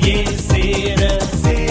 conhecerá.